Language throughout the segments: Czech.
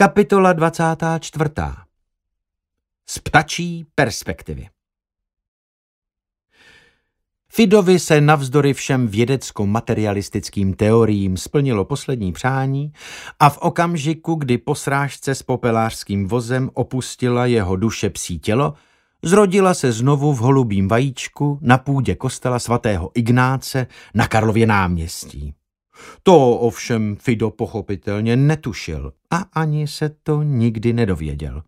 Kapitola 24. Z ptačí perspektivy Fidovi se navzdory všem vědecko-materialistickým teoriím splnilo poslední přání a v okamžiku, kdy po srážce s popelářským vozem opustila jeho duše psí tělo, zrodila se znovu v holubím vajíčku na půdě kostela svatého Ignáce na Karlově náměstí. To ovšem Fido pochopitelně netušil a ani se to nikdy nedověděl.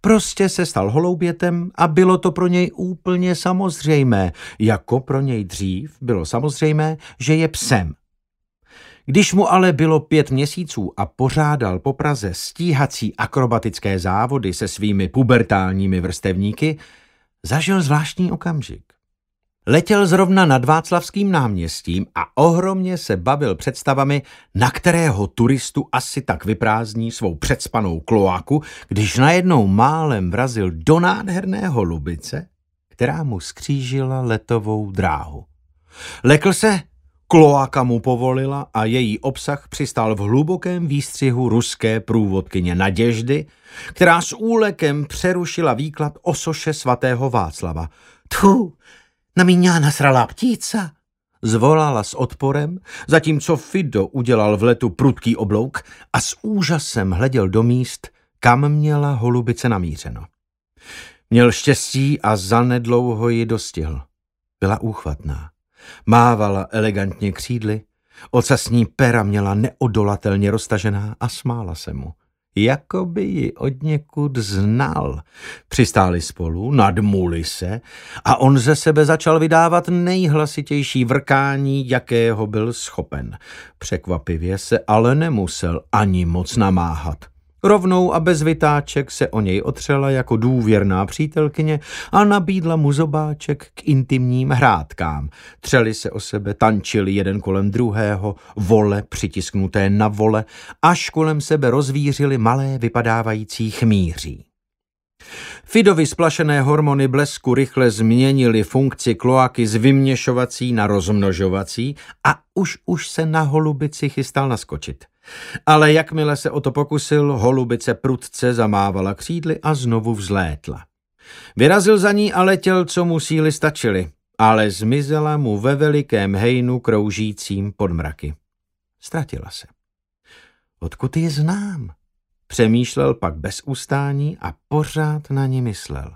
Prostě se stal holoubětem a bylo to pro něj úplně samozřejmé, jako pro něj dřív bylo samozřejmé, že je psem. Když mu ale bylo pět měsíců a pořádal po Praze stíhací akrobatické závody se svými pubertálními vrstevníky, zažil zvláštní okamžik. Letěl zrovna nad Václavským náměstím a ohromně se bavil představami, na kterého turistu asi tak vyprázdní svou předspanou kloáku, když najednou málem vrazil do nádherného lubice, která mu skřížila letovou dráhu. Lekl se, kloáka mu povolila a její obsah přistál v hlubokém výstřihu ruské průvodkyně Naděždy, která s úlekem přerušila výklad o soše svatého Václava. Tu, na mě nasrala ptíca, zvolala s odporem, zatímco Fido udělal v letu prudký oblouk a s úžasem hleděl do míst, kam měla holubice namířeno. Měl štěstí a zanedlouho ji dostihl. Byla úchvatná. Mávala elegantně křídly, ocasní pera měla neodolatelně roztažená a smála se mu jako by ji od někud znal. Přistáli spolu, nadmuli se a on ze sebe začal vydávat nejhlasitější vrkání, jakého byl schopen. Překvapivě se ale nemusel ani moc namáhat. Rovnou a bez vytáček se o něj otřela jako důvěrná přítelkyně a nabídla mu zobáček k intimním hrádkám. Třeli se o sebe, tančili jeden kolem druhého, vole přitisknuté na vole, až kolem sebe rozvířili malé vypadávající chmíří. Fidovi splašené hormony blesku rychle změnily funkci kloaky z vyměšovací na rozmnožovací a už už se na holubici chystal naskočit. Ale jakmile se o to pokusil, holubice prudce zamávala křídly a znovu vzlétla. Vyrazil za ní a letěl, co mu síly stačily, ale zmizela mu ve velikém hejnu kroužícím pod mraky. Ztratila se. Odkud ji znám? Přemýšlel pak bez ustání a pořád na ní myslel.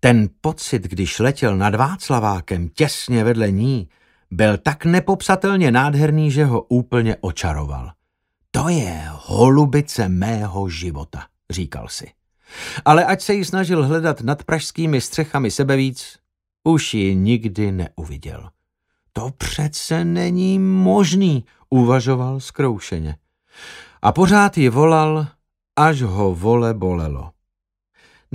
Ten pocit, když letěl nad Václavákem těsně vedle ní, byl tak nepopsatelně nádherný, že ho úplně očaroval. To je holubice mého života, říkal si. Ale ať se jí snažil hledat nad pražskými střechami sebevíc, už ji nikdy neuviděl. To přece není možný, uvažoval zkroušeně. A pořád ji volal, až ho vole bolelo.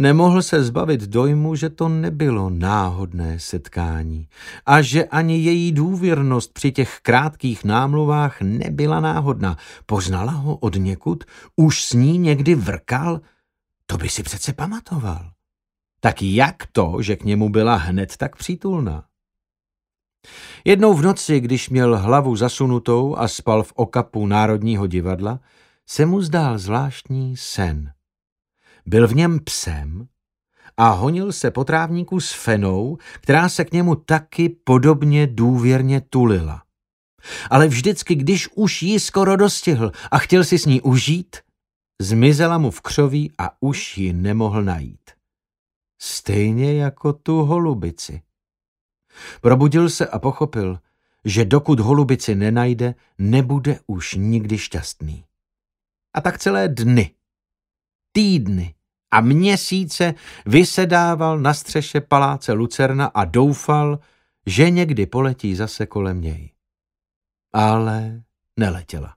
Nemohl se zbavit dojmu, že to nebylo náhodné setkání a že ani její důvěrnost při těch krátkých námluvách nebyla náhodná. Poznala ho od někud? Už s ní někdy vrkal? To by si přece pamatoval. Tak jak to, že k němu byla hned tak přítulná? Jednou v noci, když měl hlavu zasunutou a spal v okapu Národního divadla, se mu zdál zvláštní sen. Byl v něm psem a honil se po trávníku s fenou, která se k němu taky podobně důvěrně tulila. Ale vždycky, když už ji skoro dostihl a chtěl si s ní užít, zmizela mu v křoví a už ji nemohl najít. Stejně jako tu holubici. Probudil se a pochopil, že dokud holubici nenajde, nebude už nikdy šťastný. A tak celé dny týdny a měsíce vysedával na střeše paláce Lucerna a doufal, že někdy poletí zase kolem něj. Ale neletěla.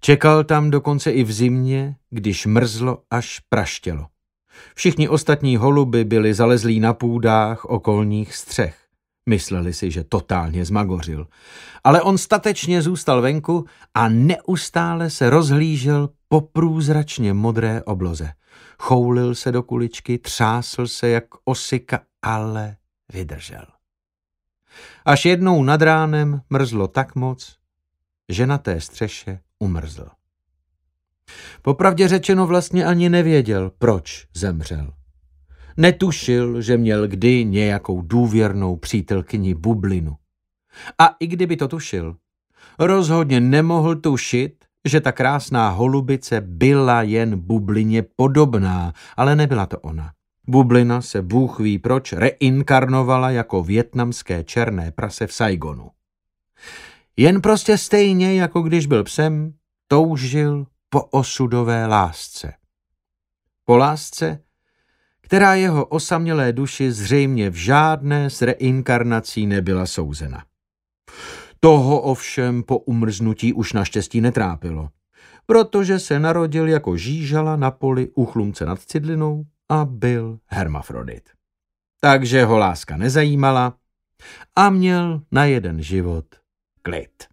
Čekal tam dokonce i v zimě, když mrzlo až praštělo. Všichni ostatní holuby byli zalezlí na půdách okolních střech. Mysleli si, že totálně zmagořil. Ale on statečně zůstal venku a neustále se rozhlížel po průzračně modré obloze. Choulil se do kuličky, třásl se jak osika, ale vydržel. Až jednou nad ránem mrzlo tak moc, že na té střeše umrzl. Popravdě řečeno vlastně ani nevěděl, proč zemřel. Netušil, že měl kdy nějakou důvěrnou přítelkyni bublinu. A i kdyby to tušil, rozhodně nemohl tušit, že ta krásná holubice byla jen bublině podobná, ale nebyla to ona. Bublina se Bůh ví proč reinkarnovala jako větnamské černé prase v Saigonu. Jen prostě stejně, jako když byl psem, toužil po osudové lásce. Po lásce, která jeho osamělé duši zřejmě v žádné z reinkarnací nebyla souzena. Toho ovšem po umrznutí už naštěstí netrápilo, protože se narodil jako žížala na poli u chlumce nad Cidlinou a byl hermafrodit. Takže ho láska nezajímala a měl na jeden život klid.